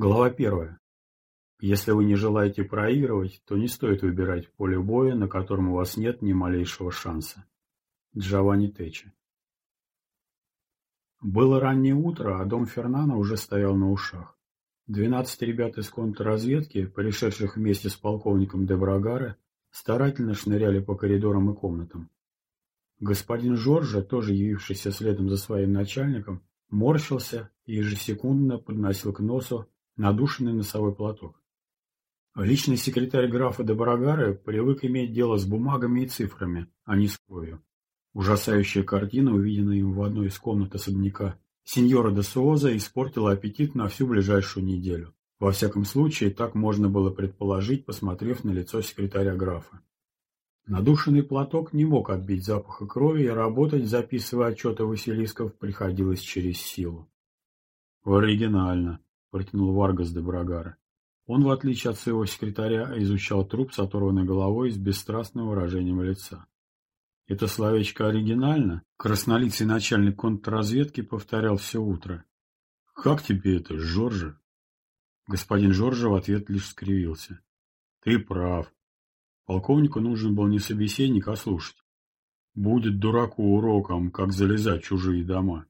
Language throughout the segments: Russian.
Глава первая. Если вы не желаете проигрывать, то не стоит выбирать поле боя, на котором у вас нет ни малейшего шанса. Джованни Течи. Было раннее утро, а дом Фернана уже стоял на ушах. Двенадцать ребят из контрразведки, пришедших вместе с полковником де Брагаре, старательно шныряли по коридорам и комнатам. Господин Жоржа, тоже явившийся следом за своим начальником, морщился и ежесекундно подносил к носу надушенный носовой платок. Личный секретарь графа де Барагары привык иметь дело с бумагами и цифрами, а не с кровью. Ужасающая картина, увиденная им в одной из комнат особняка, сеньора де Суоза испортила аппетит на всю ближайшую неделю. Во всяком случае, так можно было предположить, посмотрев на лицо секретаря графа. Надушенный платок не мог отбить запаха крови, и работать, записывая отчеты Василисков, приходилось через силу. Оригинально. — протянул Варгас де Брагара. Он, в отличие от своего секретаря, изучал труп с оторванной головой с бесстрастным выражением лица. Это словечко оригинально, краснолицый начальник контрразведки повторял все утро. «Как тебе это, Жоржа?» Господин Жоржа в ответ лишь скривился. «Ты прав. Полковнику нужен был не собеседник, а слушать. Будет дураку уроком, как залезать в чужие дома.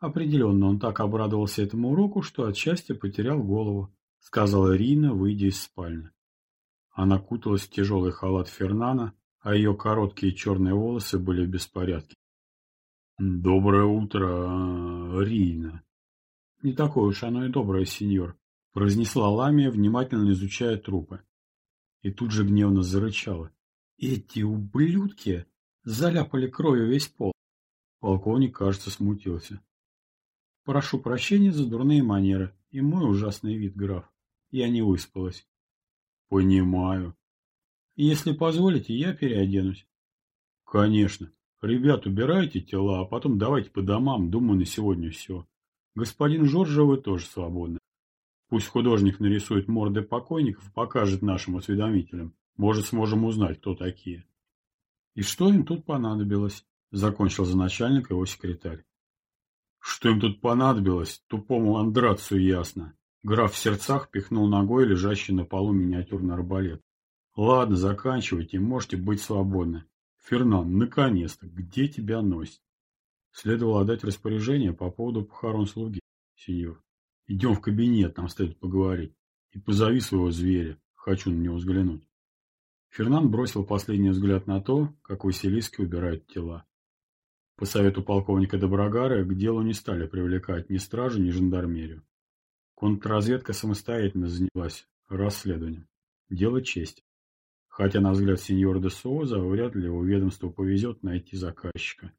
Определенно, он так обрадовался этому уроку, что от счастья потерял голову, сказала Рина, выйдя из спальни. Она куталась в тяжелый халат Фернана, а ее короткие черные волосы были в беспорядке. «Доброе утро, Рина!» «Не такое уж оно и доброе, сеньор», — произнесла Ламия, внимательно изучая трупы. И тут же гневно зарычала. «Эти ублюдки заляпали кровью весь пол!» Полковник, кажется, смутился. Прошу прощения за дурные манеры и мой ужасный вид, граф. Я не выспалась. Понимаю. Если позволите, я переоденусь. Конечно. Ребят, убирайте тела, а потом давайте по домам. Думаю, на сегодня все. Господин Жоржа, тоже свободны. Пусть художник нарисует морды покойников покажет нашим осведомителям. Может, сможем узнать, кто такие. И что им тут понадобилось? Закончил за начальника его секретарь. Что им тут понадобилось, тупому Андрацу ясно. Граф в сердцах пихнул ногой лежащий на полу миниатюрный арбалет. Ладно, заканчивайте, можете быть свободны. Фернан, наконец-то, где тебя носит? Следовало отдать распоряжение по поводу похорон слуги, сеньор. Идем в кабинет, нам следует поговорить. И позови своего зверя, хочу на него взглянуть. Фернан бросил последний взгляд на то, как Василиски убирают тела. По совету полковника Доброгара к делу не стали привлекать ни стражу, ни жандармерию. Контрразведка самостоятельно занялась расследованием. Дело честь. Хотя, на взгляд сеньора де Суоза, вряд ли его ведомству повезет найти заказчика.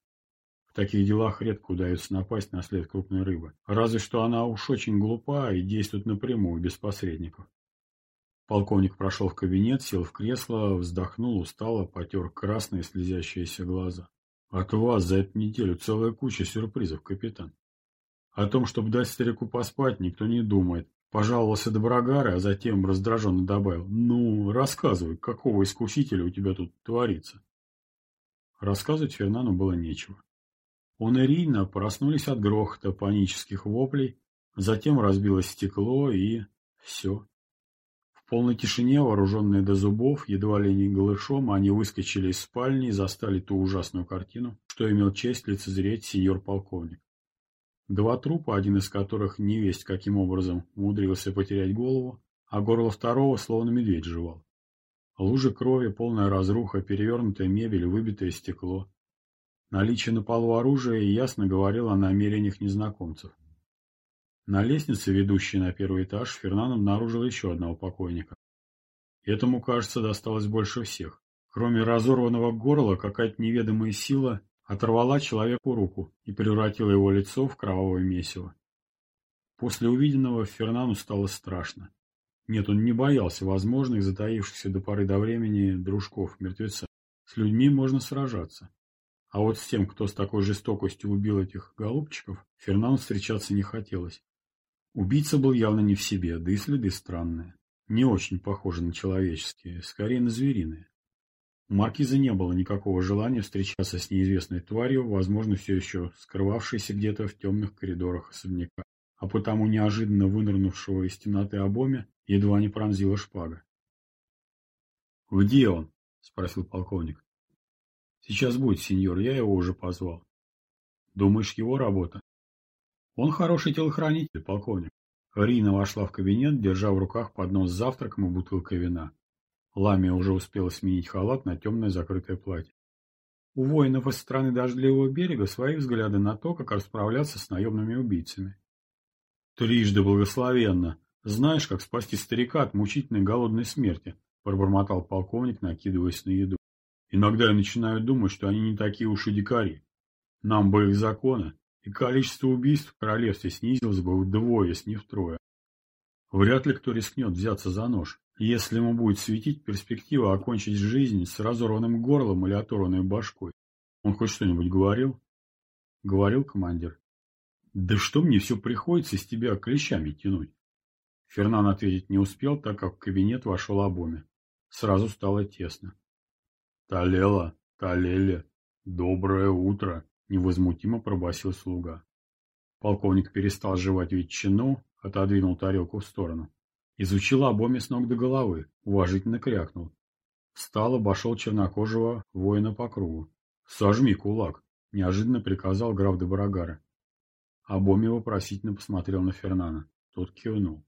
В таких делах редко удается напасть на след крупной рыбы. Разве что она уж очень глупа и действует напрямую, без посредников. Полковник прошел в кабинет, сел в кресло, вздохнул устало, потер красные слезящиеся глаза. От вас за эту неделю целая куча сюрпризов, капитан. О том, чтобы дать старику поспать, никто не думает. Пожаловался Доброгары, а затем раздраженно добавил. Ну, рассказывай, какого искусителя у тебя тут творится? Рассказывать Фернану было нечего. Он и Рина проснулись от грохота, панических воплей, затем разбилось стекло и... все полной тишине, вооруженные до зубов, едва ли не голышом, они выскочили из спальни и застали ту ужасную картину, что имел честь лицезреть сеньор-полковник. Два трупа, один из которых не весть каким образом умудрился потерять голову, а горло второго словно медведь жевал. Лужи крови, полная разруха, перевернутая мебель, выбитое стекло. Наличие на полу оружия ясно говорило о намерениях незнакомцев. На лестнице, ведущей на первый этаж, Фернан обнаружил еще одного покойника. Этому, кажется, досталось больше всех. Кроме разорванного горла, какая-то неведомая сила оторвала человеку руку и превратила его лицо в кровавое месиво. После увиденного Фернану стало страшно. Нет, он не боялся возможных, затаившихся до поры до времени дружков, мертвеца. С людьми можно сражаться. А вот с тем, кто с такой жестокостью убил этих голубчиков, Фернану встречаться не хотелось. Убийца был явно не в себе, да и следы странные. Не очень похожи на человеческие, скорее на звериные. У маркиза не было никакого желания встречаться с неизвестной тварью, возможно, все еще скрывавшейся где-то в темных коридорах особняка. а потому неожиданно вынырнувшего из темноты обоме едва не пронзила шпага. «Где он?» — спросил полковник. «Сейчас будет, сеньор, я его уже позвал». «Думаешь, его работа?» «Он хороший телохранитель, полковник». Рина вошла в кабинет, держа в руках поднос с завтраком и бутылкой вина. Ламия уже успела сменить халат на темное закрытое платье. У воинов из страны Дождливого берега свои взгляды на то, как расправляться с наемными убийцами. «Трижды благословенно! Знаешь, как спасти старика от мучительной голодной смерти?» – пробормотал полковник, накидываясь на еду. «Иногда я начинаю думать, что они не такие уж и дикари. Нам бы их законы, и количество убийств в королевстве снизилось бы вдвое, если не втрое. Вряд ли кто рискнет взяться за нож, если ему будет светить перспектива окончить жизнь с разорванным горлом или оторванной башкой. Он хоть что-нибудь говорил? Говорил командир. Да что мне все приходится из тебя клещами тянуть? Фернан ответить не успел, так как в кабинет вошел Абоми. Сразу стало тесно. «Талела, Талеле, доброе утро!» — невозмутимо пробасил слуга. Полковник перестал жевать ветчину, отодвинул тарелку в сторону. Изучил Абоми с ног до головы, уважительно крякнул. Встал, обошел чернокожего воина по кругу. «Сожми кулак!» — неожиданно приказал граф де Барагара. Абоми вопросительно посмотрел на Фернана. Тот кивнул.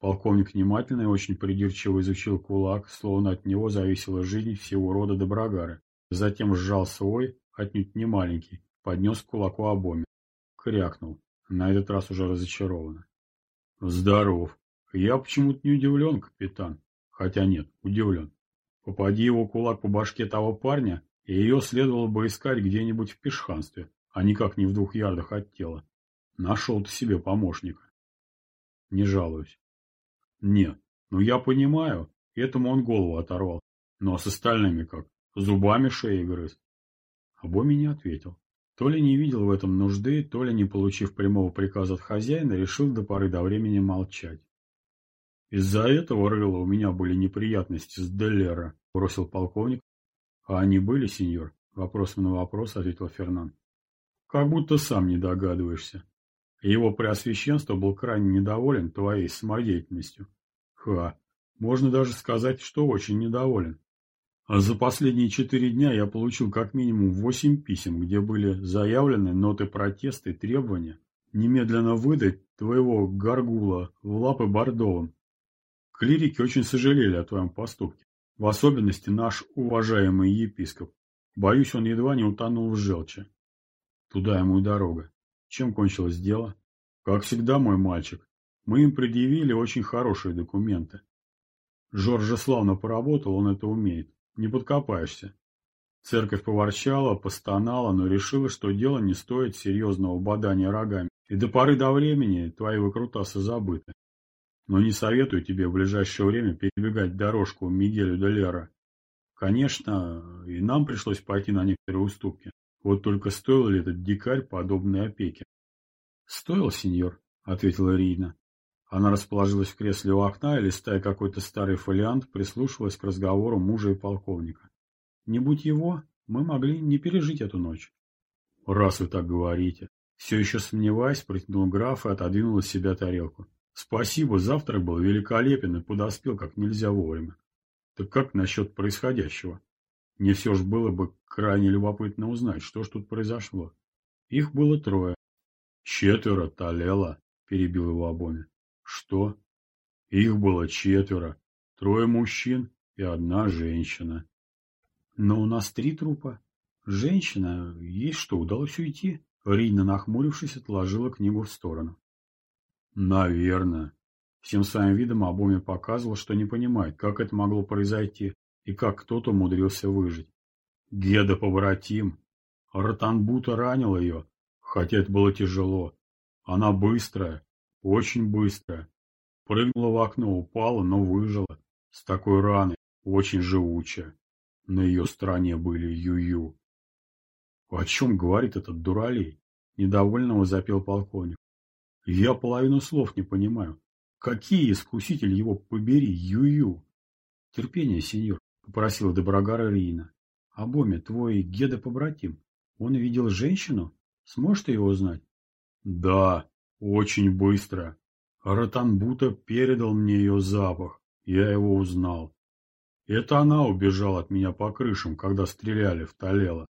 Полковник внимательно и очень придирчиво изучил кулак, словно от него зависела жизнь всего рода Доброгары. Затем сжал свой, отнюдь не маленький, поднес к кулаку обоми. Крякнул, на этот раз уже разочарованно. «Здоров. Я почему-то не удивлен, капитан. Хотя нет, удивлен. Попади его кулак по башке того парня, и ее следовало бы искать где-нибудь в пешханстве, а никак не в двух ярдах от тела. Нашел ты себе помощника. Не жалуюсь. Нет, ну я понимаю, этому он голову оторвал. Но с остальными как? Зубами шеи грыз. Обоми не ответил. То ли не видел в этом нужды, то ли, не получив прямого приказа от хозяина, решил до поры до времени молчать. Из-за этого, Рыла, у меня были неприятности с Деллера, бросил полковник. А они были, сеньор? Вопросом на вопрос ответил Фернан. Как будто сам не догадываешься. Его преосвященство был крайне недоволен твоей самодеятельностью. Ха, можно даже сказать, что очень недоволен. А за последние четыре дня я получил как минимум восемь писем, где были заявлены ноты протеста и требования немедленно выдать твоего горгула в лапы Бордовым. Клирики очень сожалели о твоем поступке, в особенности наш уважаемый епископ. Боюсь, он едва не утонул в желчи. Туда ему и дорога. Чем кончилось дело? Как всегда, мой мальчик, мы им предъявили очень хорошие документы. Жоржа славно поработал, он это умеет. Не подкопаешься. Церковь поворчала, постонала, но решила, что дело не стоит серьезного бодания рогами. И до поры до времени твои выкрутасы забыты. Но не советую тебе в ближайшее время перебегать дорожку Мигелю де Лера. Конечно, и нам пришлось пойти на некоторые уступки. Вот только стоил ли этот дикарь подобной опеки? — Стоил, сеньор, — ответила Рина. Она расположилась в кресле у окна и, листая какой-то старый фолиант, прислушивалась к разговору мужа и полковника. Не будь его, мы могли не пережить эту ночь. — Раз вы так говорите. Все еще сомневаясь, протянул граф и отодвинул от себя тарелку. — Спасибо, завтрак был великолепен и подоспел как нельзя вовремя. Так как насчет происходящего? Мне все же было бы крайне любопытно узнать, что ж тут произошло. Их было трое. Четверо, Талела, перебил его Абоми. Что? Их было четверо. Трое мужчин и одна женщина. Но у нас три трупа. Женщина, ей что, удалось уйти? Рина, нахмурившись, отложила книгу в сторону. Наверное. Всем своим видом Абоми показывал, что не понимает, как это могло произойти и как кто-то умудрился выжить. Геда побратим. Ротанбута ранил ее, хотя это было тяжело. Она быстрая, очень быстрая. Прыгнула в окно, упала, но выжила. С такой раной, очень живучая. На ее стороне были Ю-Ю. О чем говорит этот дуралей? Недовольного запел полковник. Я половину слов не понимаю. Какие искуситель его побери, Ю-Ю? Терпение, сеньор, попросила Доброгара Рина. Абоме, твой Геда побратим. Он видел женщину? Сможешь ты его узнать? Да, Очень быстро. Ротанбута передал мне ее запах. Я его узнал. Это она убежала от меня по крышам, когда стреляли в Толело.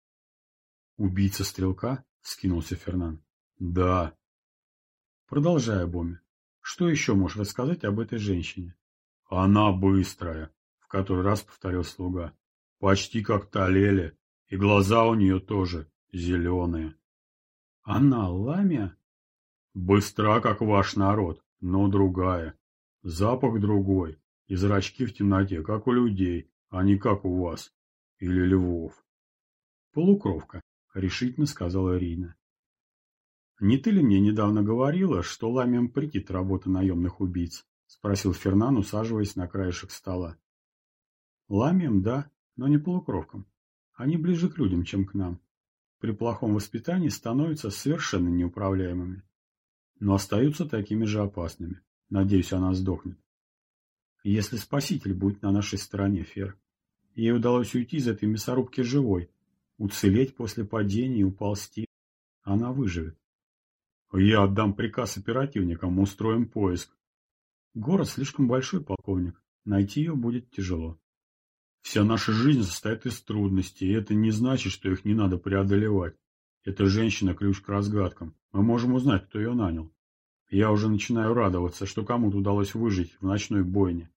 Убийца стрелка? Скинулся Фернан. Да. Продолжая, Боми. Что еще можешь рассказать об этой женщине? Она быстрая, в который раз повторил слуга. Почти как Толеле, и глаза у нее тоже зеленые. Она ламия? Быстра, как ваш народ, но другая. Запах другой, и зрачки в темноте, как у людей, а не как у вас. Или львов. Полукровка, решительно сказала Рина. Не ты ли мне недавно говорила, что ламиям прикид работа наемных убийц? Спросил Фернан, усаживаясь на краешек стола. Ламиям, да, но не полукровкам. Они ближе к людям, чем к нам. При плохом воспитании становятся совершенно неуправляемыми. Но остаются такими же опасными. Надеюсь, она сдохнет. Если Спаситель будет на нашей стороне, Фер. Ей удалось уйти из этой мясорубки живой, уцелеть после падения и уползти. Она выживет. Я отдам приказ оперативникам, устроим поиск. Город слишком большой, полковник. Найти ее будет тяжело. Вся наша жизнь состоит из трудностей, и это не значит, что их не надо преодолевать. Эта женщина – ключ к разгадкам. Мы можем узнать, кто ее нанял. Я уже начинаю радоваться, что кому-то удалось выжить в ночной бойне.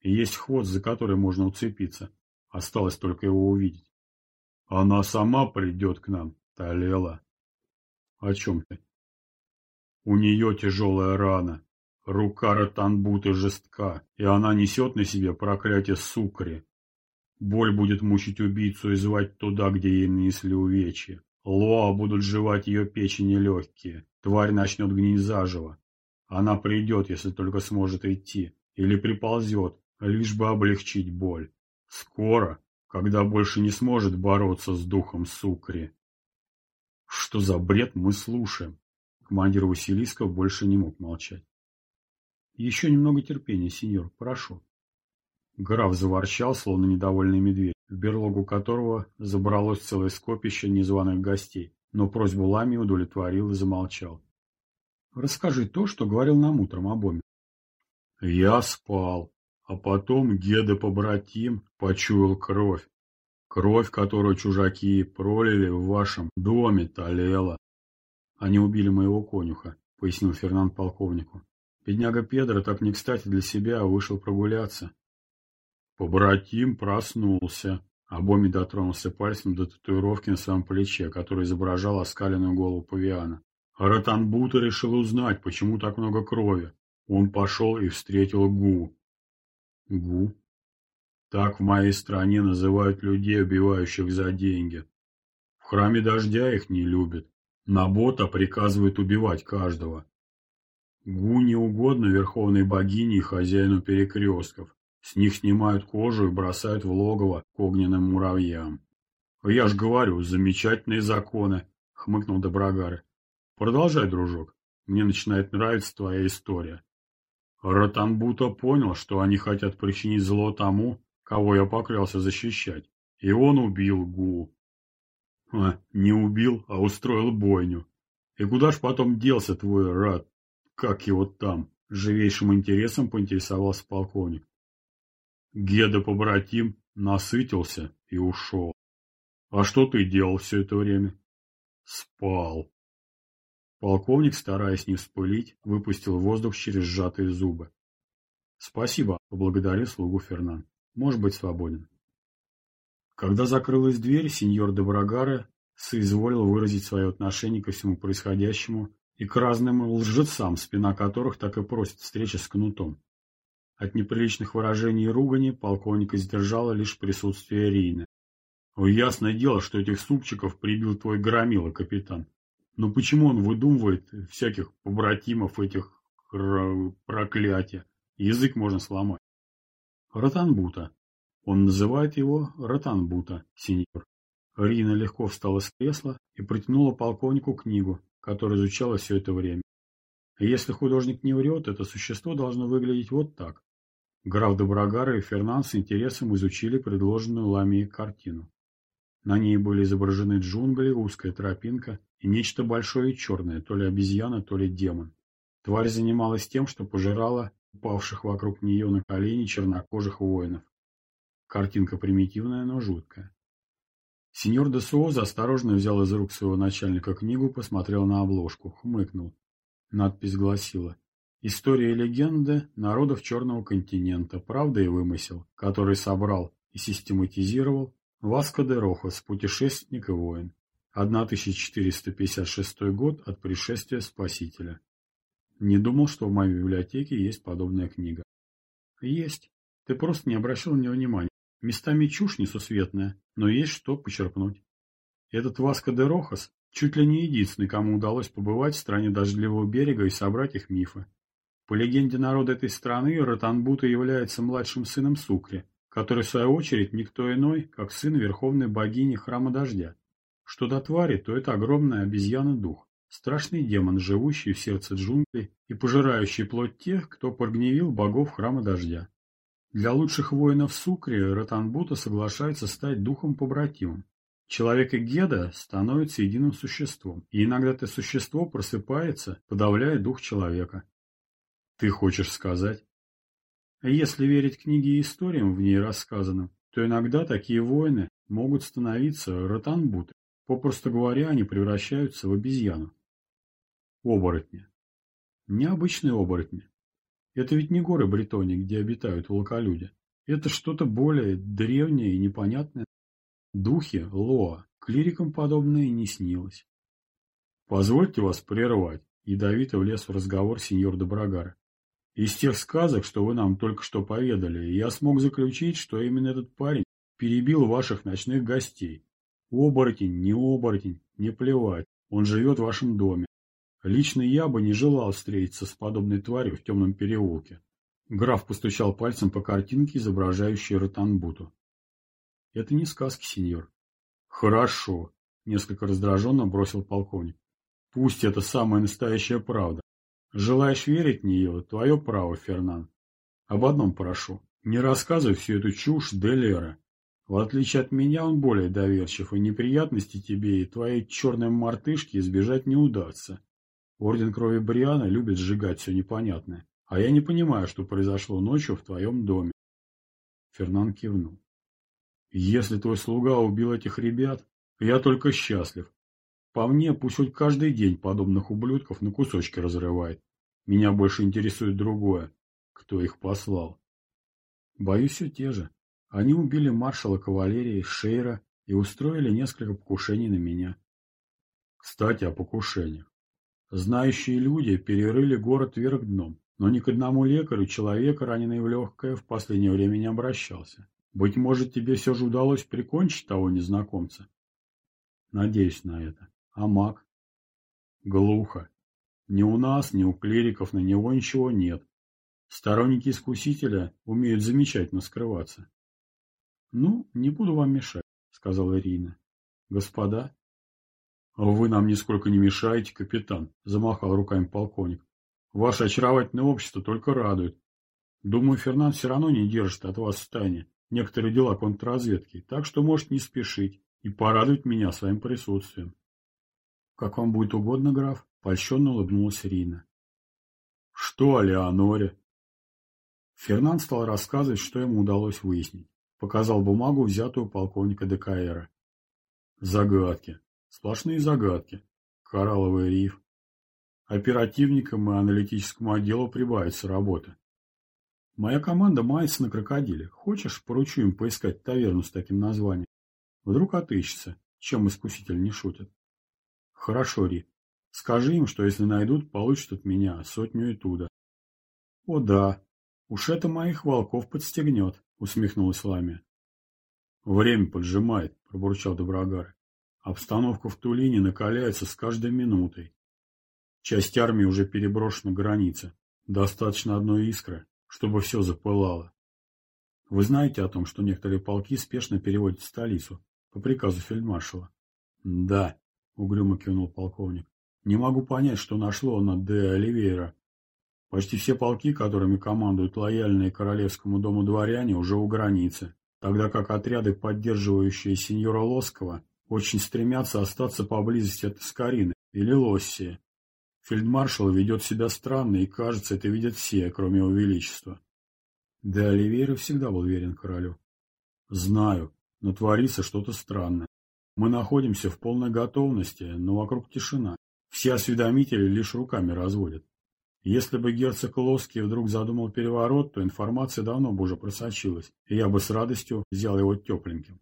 И есть хвост, за который можно уцепиться. Осталось только его увидеть. Она сама придет к нам, Талела. О чем ты? У нее тяжелая рана. Рука Ротанбуты жестка, и она несет на себе проклятие сукри. Боль будет мучить убийцу и звать туда, где ей нанесли увечья. Лоа будут жевать ее печени легкие. Тварь начнет гнить заживо. Она придет, если только сможет идти, или приползет, лишь бы облегчить боль. Скоро, когда больше не сможет бороться с духом Сукри. Что за бред мы слушаем? Командир Василисков больше не мог молчать. Еще немного терпения, сеньор, прошу. Граф заворчал, словно недовольный медведь, в берлогу которого забралось целое скопище незваных гостей но просьбу Лами удовлетворил и замолчал. «Расскажи то, что говорил нам утром обоим». «Я спал, а потом Геда-побратим почуял кровь. Кровь, которую чужаки пролили в вашем доме, Талела. Они убили моего конюха», — пояснил Фернанд полковнику. Бедняга Педро так не кстати для себя вышел прогуляться. Побратим проснулся. Абоми дотронулся пальцем до татуировки на своем плече, которая изображала оскаленную голову павиана. Ротанбута решил узнать, почему так много крови. Он пошел и встретил Гу. Гу? Так в моей стране называют людей, убивающих за деньги. В храме дождя их не любят. Набота приказывает убивать каждого. Гу не угодно верховной богине и хозяину перекрестков. С них снимают кожу и бросают в логово к огненным муравьям. «Я ж говорю, замечательные законы», — хмыкнул Доброгары. «Продолжай, дружок. Мне начинает нравиться твоя история». Ротанбута понял, что они хотят причинить зло тому, кого я поклялся защищать. И он убил Гу. А, не убил, а устроил бойню. И куда ж потом делся твой рад? Как его там? Живейшим интересом поинтересовался полковник. Геда-побратим насытился и ушел. А что ты делал все это время? Спал. Полковник, стараясь не вспылить, выпустил воздух через сжатые зубы. Спасибо, поблагодарил слугу Фернан. Может быть свободен. Когда закрылась дверь, сеньор Доброгара соизволил выразить свое отношение ко всему происходящему и к разным лжецам, спина которых так и просит встречи с кнутом. От неприличных выражений и ругани полковника сдержало лишь присутствие Рейна. «Ясное дело, что этих супчиков прибил твой громила, капитан. Но почему он выдумывает всяких побратимов этих проклятия? Язык можно сломать». «Ротанбута. Он называет его Ротанбута, сеньор». Рина легко встала с кресла и протянула полковнику книгу, которую изучала все это время. Если художник не врет, это существо должно выглядеть вот так. Граф Доброгара и Фернан с интересом изучили предложенную Ламией картину. На ней были изображены джунгли, узкая тропинка и нечто большое и черное, то ли обезьяна, то ли демон. Тварь занималась тем, что пожирала упавших вокруг нее на колени чернокожих воинов. Картинка примитивная, но жуткая. Сеньор де Суоза осторожно взял из рук своего начальника книгу, посмотрел на обложку, хмыкнул. Надпись гласила «История и легенды народов Черного континента. Правда и вымысел», который собрал и систематизировал Васко де Рохас, путешественник и воин. 1456 год от пришествия Спасителя. Не думал, что в моей библиотеке есть подобная книга. Есть. Ты просто не обращал на нее внимания. Местами чушь несусветная, но есть что почерпнуть. Этот Васко де Рохас чуть ли не единственный, кому удалось побывать в стране дождливого берега и собрать их мифы. По легенде народа этой страны, Ротанбута является младшим сыном Сукри, который, в свою очередь, никто иной, как сын верховной богини Храма Дождя. Что до твари, то это огромная обезьяна-дух, страшный демон, живущий в сердце джунглей и пожирающий плоть тех, кто прогневил богов Храма Дождя. Для лучших воинов Сукри Ротанбута соглашается стать духом-побратимом. Человек и Геда становятся единым существом, и иногда это существо просыпается, подавляя дух человека. Ты хочешь сказать? Если верить книге и историям в ней рассказанным, то иногда такие воины могут становиться ротанбуты. Попросту говоря, они превращаются в обезьяну. Оборотни. Необычные оборотни. Это ведь не горы Бретонии, где обитают волколюди. Это что-то более древнее и непонятное. Духи Лоа, клирикам подобное не снилось. Позвольте вас прервать, ядовито влез в разговор сеньор Доброгар. Из тех сказок, что вы нам только что поведали, я смог заключить, что именно этот парень перебил ваших ночных гостей. Оборотень, не оборотень, не плевать, он живет в вашем доме. Лично я бы не желал встретиться с подобной тварью в темном переулке. Граф постучал пальцем по картинке, изображающей Ротанбуту. Это не сказки, сеньор. Хорошо, несколько раздраженно бросил полковник. Пусть это самая настоящая правда. Желаешь верить в нее, твое право, Фернан. Об одном прошу. Не рассказывай всю эту чушь Делера. В отличие от меня, он более доверчив, и неприятности тебе и твоей черной мартышке избежать не удастся. Орден Крови Бриана любит сжигать все непонятное, а я не понимаю, что произошло ночью в твоем доме. Фернан кивнул. Если твой слуга убил этих ребят, я только счастлив. По мне, пусть хоть каждый день подобных ублюдков на кусочки разрывает. Меня больше интересует другое. Кто их послал? Боюсь, все те же. Они убили маршала кавалерии Шейра и устроили несколько покушений на меня. Кстати, о покушениях. Знающие люди перерыли город вверх дном, но ни к одному лекарю человека, раненый в легкое, в последнее время не обращался. Быть может, тебе все же удалось прикончить того незнакомца? Надеюсь на это. А маг? Глухо. Ни у нас, ни у клириков на него ничего нет. Сторонники искусителя умеют замечательно скрываться. Ну, не буду вам мешать, сказала Ирина. Господа, «Вы нам нисколько не мешаете, капитан», — замахал руками полковник. «Ваше очаровательное общество только радует. Думаю, Фернан все равно не держит от вас в тайне некоторые дела контрразведки, так что может не спешить и порадовать меня своим присутствием». «Как вам будет угодно, граф», — польщенно улыбнулась Рина. «Что о Леоноре?» Фернан стал рассказывать, что ему удалось выяснить. Показал бумагу, взятую у полковника ДКР. Загадки. Сплошные загадки. Коралловый риф. Оперативникам и аналитическому отделу прибавится работы. Моя команда мается на крокодиле. Хочешь, поручу им поискать таверну с таким названием? Вдруг отыщется, чем искуситель не шутит. Хорошо, Ри. Скажи им, что если найдут, получат от меня сотню и туда. О да, уж это моих волков подстегнет, усмехнулась Ламия. Время поджимает, пробурчал Доброгар. Обстановка в Тулине накаляется с каждой минутой. Часть армии уже переброшена к границе. Достаточно одной искры, чтобы все запылало. Вы знаете о том, что некоторые полки спешно переводят в столицу по приказу фельдмаршала? Да, угрюмо кивнул полковник. Не могу понять, что нашло на де Оливейра. Почти все полки, которыми командуют лояльные королевскому дому дворяне, уже у границы, тогда как отряды, поддерживающие сеньора Лоскова, очень стремятся остаться поблизости от Искарины, или Лоссия. Фельдмаршал ведет себя странно, и, кажется, это видят все, кроме его величества. Да Оливейра всегда был верен королю. Знаю, но творится что-то странное. Мы находимся в полной готовности, но вокруг тишина. Все осведомители лишь руками разводят. Если бы герцог Лоский вдруг задумал переворот, то информация давно бы уже просочилась, и я бы с радостью взял его тепленьким.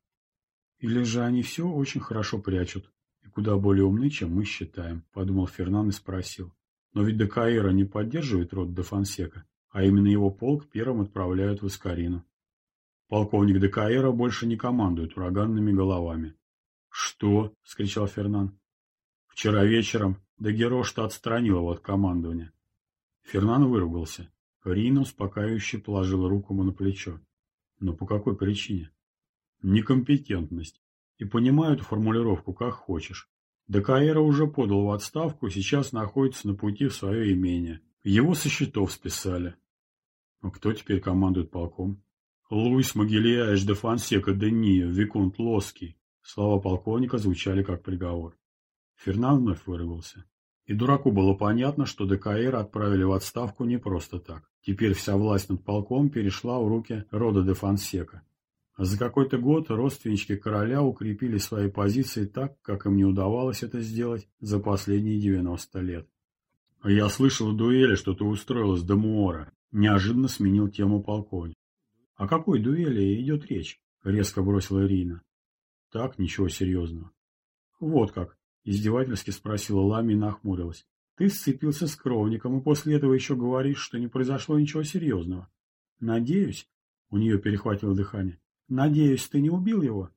Или же они все очень хорошо прячут, и куда более умны, чем мы считаем, подумал Фернан и спросил. Но ведь Декаэра не поддерживает род де Фонсека, а именно его полк первым отправляют в Искарину. Полковник Декаэра больше не командует ураганными головами. «Что?» — вскричал Фернан. «Вчера вечером Дагерошта отстранил его от командования. Фернан выругался. Рина успокаивающе положила руку ему на плечо. Но по какой причине? Некомпетентность. И понимаю эту формулировку как хочешь. Декаэра уже подал в отставку и сейчас находится на пути в свое имение. Его со счетов списали. А кто теперь командует полком? Луис Могильяеш де Фонсека де Ния, Виконт Лоский. Слова полковника звучали как приговор. Фернан вновь вырвался. И дураку было понятно, что ДКР отправили в отставку не просто так. Теперь вся власть над полком перешла в руки рода де Фонсека. За какой-то год родственнички короля укрепили свои позиции так, как им не удавалось это сделать за последние 90 лет. «Я слышал в дуэли, что ты устроил с Демуора», – неожиданно сменил тему полковник. «О какой дуэли идет речь?» – резко бросила Ирина. «Так, ничего серьезного». «Вот как. Издевательски спросила Лами и нахмурилась. Ты сцепился с кровником и после этого еще говоришь, что не произошло ничего серьезного. Надеюсь, у нее перехватило дыхание. Надеюсь, ты не убил его?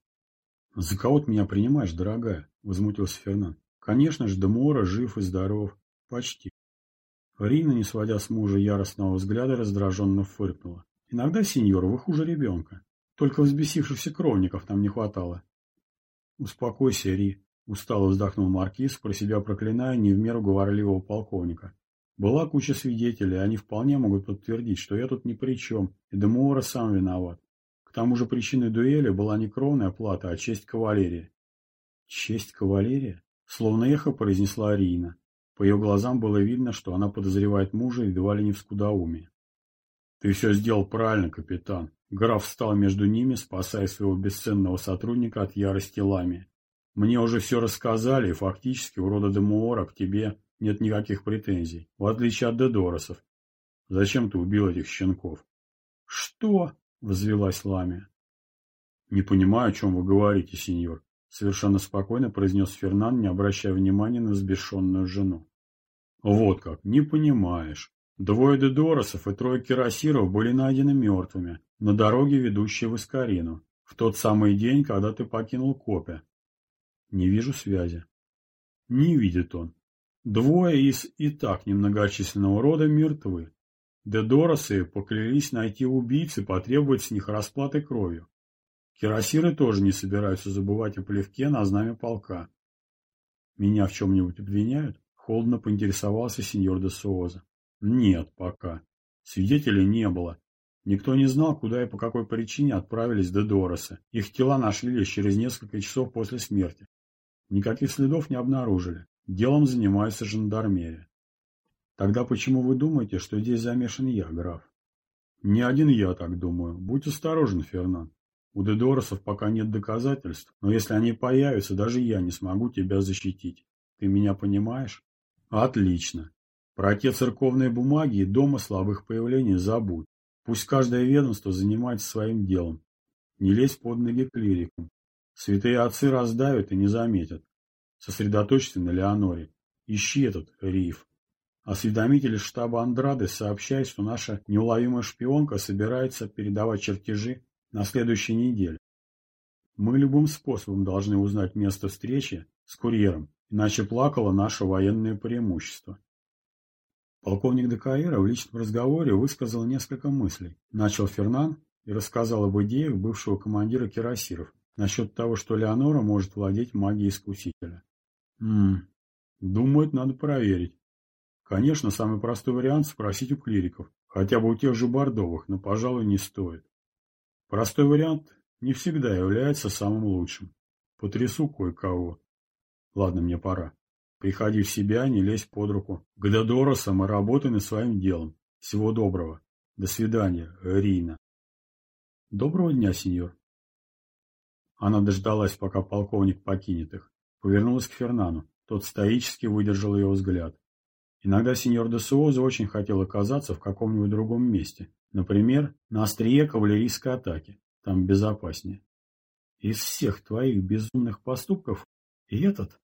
За кого ты меня принимаешь, дорогая? Возмутился Фернан. Конечно же, Демора жив и здоров. Почти. Рина, не сводя с мужа яростного взгляда, раздраженно фыркнула. Иногда, сеньор, вы хуже ребенка. Только взбесившихся кровников нам не хватало. Успокойся, Ри. Устало вздохнул маркиз, про себя проклиная не в меру говорливого полковника. Была куча свидетелей, они вполне могут подтвердить, что я тут ни при чем, и Демуора сам виноват. К тому же причиной дуэли была не кровная плата, а честь кавалерии. Честь кавалерия? Словно эхо произнесла Арина. По ее глазам было видно, что она подозревает мужа едва ли не в скудоумии. «Ты все сделал правильно, капитан». Граф встал между ними, спасая своего бесценного сотрудника от ярости Лами. Мне уже все рассказали, и фактически у рода Демуора к тебе нет никаких претензий, в отличие от Дедоросов. Зачем ты убил этих щенков? Что? Взвелась Ламия. Не понимаю, о чем вы говорите, сеньор. Совершенно спокойно произнес Фернан, не обращая внимания на взбешенную жену. Вот как, не понимаешь. Двое Дедоросов и трое кирасиров были найдены мертвыми на дороге, ведущей в Искарину, в тот самый день, когда ты покинул Копе, не вижу связи. Не видит он. Двое из и так немногочисленного рода мертвы. Дедоросы поклялись найти убийц и потребовать с них расплаты кровью. Кирасиры тоже не собираются забывать о плевке на знамя полка. Меня в чем-нибудь обвиняют? Холодно поинтересовался сеньор де Суоза. Нет, пока. Свидетелей не было. Никто не знал, куда и по какой причине отправились Дедоросы. Их тела нашли лишь через несколько часов после смерти. Никаких следов не обнаружили. Делом занимается жандармерия. Тогда почему вы думаете, что здесь замешан я, граф? Не один я так думаю. Будь осторожен, Фернан. У Дедоросов пока нет доказательств, но если они появятся, даже я не смогу тебя защитить. Ты меня понимаешь? Отлично. Про те церковные бумаги и дома слабых появлений забудь. Пусть каждое ведомство занимается своим делом. Не лезь под ноги клирикам. Святые отцы раздавят и не заметят. Сосредоточься на Леоноре. Ищи этот риф. Осведомитель штаба Андрады сообщает, что наша неуловимая шпионка собирается передавать чертежи на следующей неделе. Мы любым способом должны узнать место встречи с курьером, иначе плакало наше военное преимущество. Полковник Декаира в личном разговоре высказал несколько мыслей. Начал Фернан и рассказал об идеях бывшего командира кирасиров, насчет того, что Леонора может владеть магией искусителя. Ммм, думаю, надо проверить. Конечно, самый простой вариант – спросить у клириков, хотя бы у тех же бордовых, но, пожалуй, не стоит. Простой вариант не всегда является самым лучшим. Потрясу кое-кого. Ладно, мне пора. Приходи в себя, не лезь под руку. К Додоросам и работай над своим делом. Всего доброго. До свидания, Рина. Доброго дня, сеньор. Она дождалась, пока полковник покинет их. Повернулась к Фернану. Тот стоически выдержал ее взгляд. Иногда сеньор де Суоза очень хотел оказаться в каком-нибудь другом месте. Например, на острие кавалерийской атаки. Там безопаснее. Из всех твоих безумных поступков и этот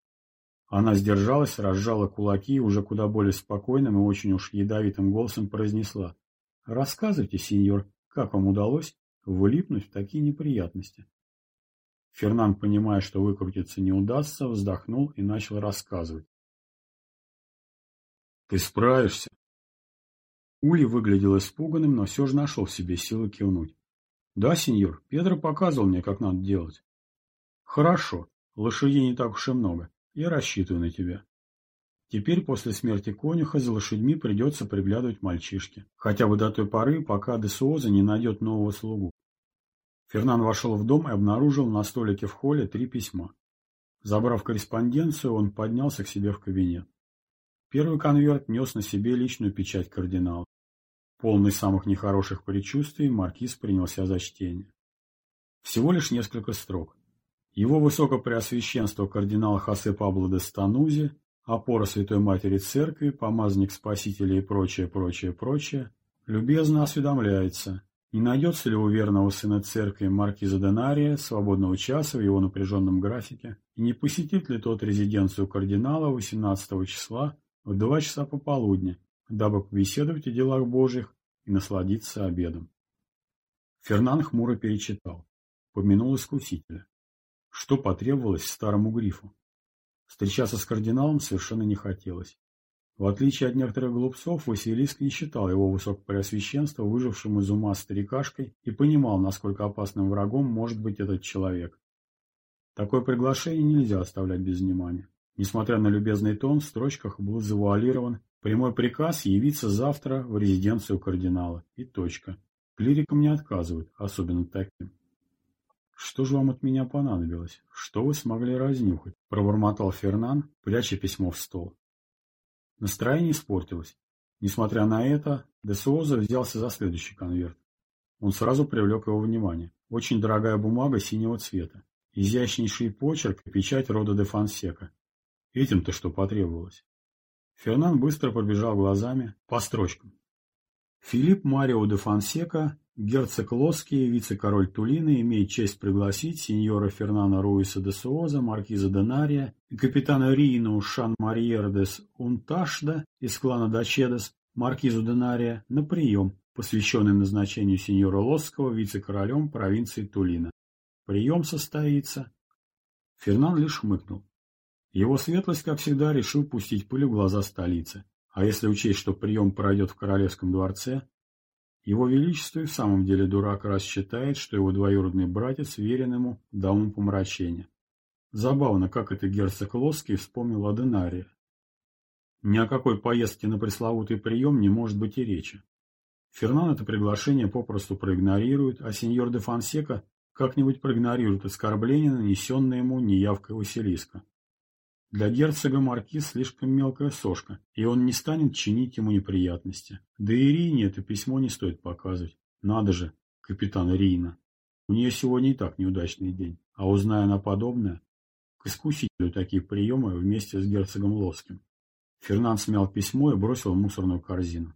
она сдержалась, разжала кулаки и уже куда более спокойным и очень уж ядовитым голосом произнесла. «Рассказывайте, сеньор, как вам удалось влипнуть в такие неприятности?» Фернан, понимая, что выкрутиться не удастся, вздохнул и начал рассказывать. «Ты справишься?» Ули выглядел испуганным, но все же нашел в себе силы кивнуть. «Да, сеньор, Педро показывал мне, как надо делать». «Хорошо, лошадей не так уж и много. Я рассчитываю на тебя. Теперь после смерти конюха за лошадьми придется приглядывать мальчишке. Хотя бы до той поры, пока Десуоза не найдет нового слугу. Фернан вошел в дом и обнаружил на столике в холле три письма. Забрав корреспонденцию, он поднялся к себе в кабинет. Первый конверт нес на себе личную печать кардинала. Полный самых нехороших предчувствий, маркиз принялся за чтение. Всего лишь несколько строк. Его Высокопреосвященство кардинал Хосе Пабло де Станузи, опора Святой Матери Церкви, помазанник Спасителя и прочее, прочее, прочее, любезно осведомляется, не найдется ли у верного сына церкви маркиза Денария свободного часа в его напряженном графике, и не посетит ли тот резиденцию кардинала 18 числа в 2 часа пополудни, дабы побеседовать о делах Божьих и насладиться обедом. Фернан хмуро перечитал. Помянул искусителя. Что потребовалось старому грифу? Встречаться с кардиналом совершенно не хотелось. В отличие от некоторых глупцов, Василиск не считал его высокопреосвященство выжившим из ума старикашкой и понимал, насколько опасным врагом может быть этот человек. Такое приглашение нельзя оставлять без внимания. Несмотря на любезный тон, в строчках был завуалирован прямой приказ явиться завтра в резиденцию кардинала. И точка. Клирикам не отказывают, особенно таким. «Что же вам от меня понадобилось? Что вы смогли разнюхать?» – пробормотал Фернан, пряча письмо в стол. Настроение испортилось. Несмотря на это, Десуоза взялся за следующий конверт. Он сразу привлек его внимание. Очень дорогая бумага синего цвета. Изящнейший почерк и печать рода де Фонсека. Этим-то что потребовалось? Фернан быстро пробежал глазами по строчкам. Филипп Марио де Фонсека Герцог Лоский, вице-король Тулины, имеет честь пригласить сеньора Фернана Руиса де Суоза, маркиза Денария и капитана Рину Шан-Марьердес Унташда из клана Дачедес, маркизу Денария, на прием, посвященный назначению сеньора Лосского вице-королем провинции Тулина. Прием состоится. Фернан лишь хмыкнул. Его светлость, как всегда, решил пустить пыль в глаза столицы. А если учесть, что прием пройдет в королевском дворце, его Величество и в самом деле дурак, раз считает, что его двоюродный братец верен ему до умопомрачения. Забавно, как это герцог Лоский вспомнил о Денарии. Ни о какой поездке на пресловутый прием не может быть и речи. Фернан это приглашение попросту проигнорирует, а сеньор де Фонсека как-нибудь проигнорирует оскорбление, нанесенное ему неявкой Василиска. Для герцога маркиз слишком мелкая сошка, и он не станет чинить ему неприятности. Да и Ирине это письмо не стоит показывать. Надо же, капитан Ирина. У нее сегодня и так неудачный день, а узная она подобное, к искусителю такие приемы вместе с герцогом Лоским. Фернан смял письмо и бросил в мусорную корзину.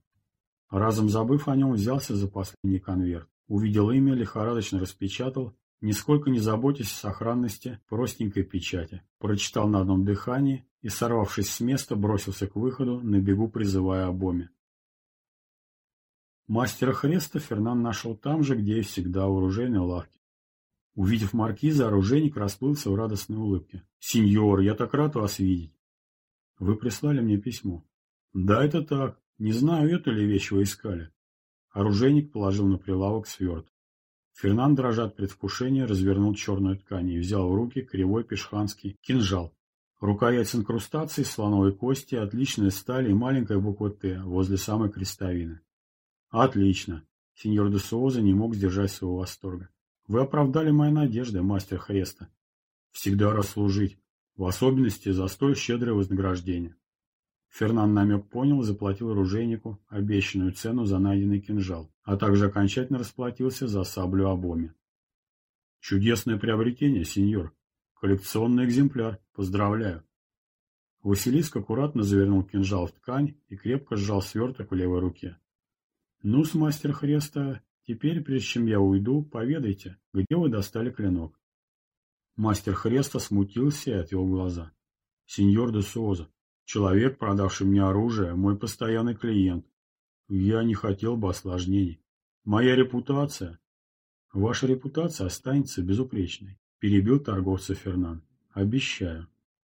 Разом забыв о нем, взялся за последний конверт. Увидел имя, лихорадочно распечатал нисколько не заботясь о сохранности простенькой печати. Прочитал на одном дыхании и, сорвавшись с места, бросился к выходу, на бегу призывая обоме. Мастера Хреста Фернан нашел там же, где и всегда, в оружейной лавке. Увидев маркиза, оружейник расплылся в радостной улыбке. «Сеньор, я так рад вас видеть!» «Вы прислали мне письмо?» «Да, это так. Не знаю, эту ли вещь вы искали». Оружейник положил на прилавок сверток. Фернан, дрожа от предвкушения, развернул черную ткань и взял в руки кривой пешханский кинжал. Рукоять с инкрустацией, слоновой кости, отличная сталь и маленькая буква «Т» возле самой крестовины. Отлично. Сеньор де Суоза не мог сдержать своего восторга. Вы оправдали мои надежды, мастер Хреста. Всегда расслужить. в особенности за столь щедрое вознаграждение. Фернан намек понял и заплатил оружейнику обещанную цену за найденный кинжал, а также окончательно расплатился за саблю обоми. Чудесное приобретение, сеньор. Коллекционный экземпляр. Поздравляю. Василиск аккуратно завернул кинжал в ткань и крепко сжал сверток в левой руке. Ну-с, мастер Хреста, теперь, прежде чем я уйду, поведайте, где вы достали клинок. Мастер Хреста смутился и отвел глаза. Сеньор де Соза, человек, продавший мне оружие, мой постоянный клиент. Я не хотел бы осложнений. Моя репутация... Ваша репутация останется безупречной, перебил торговца Фернан. Обещаю.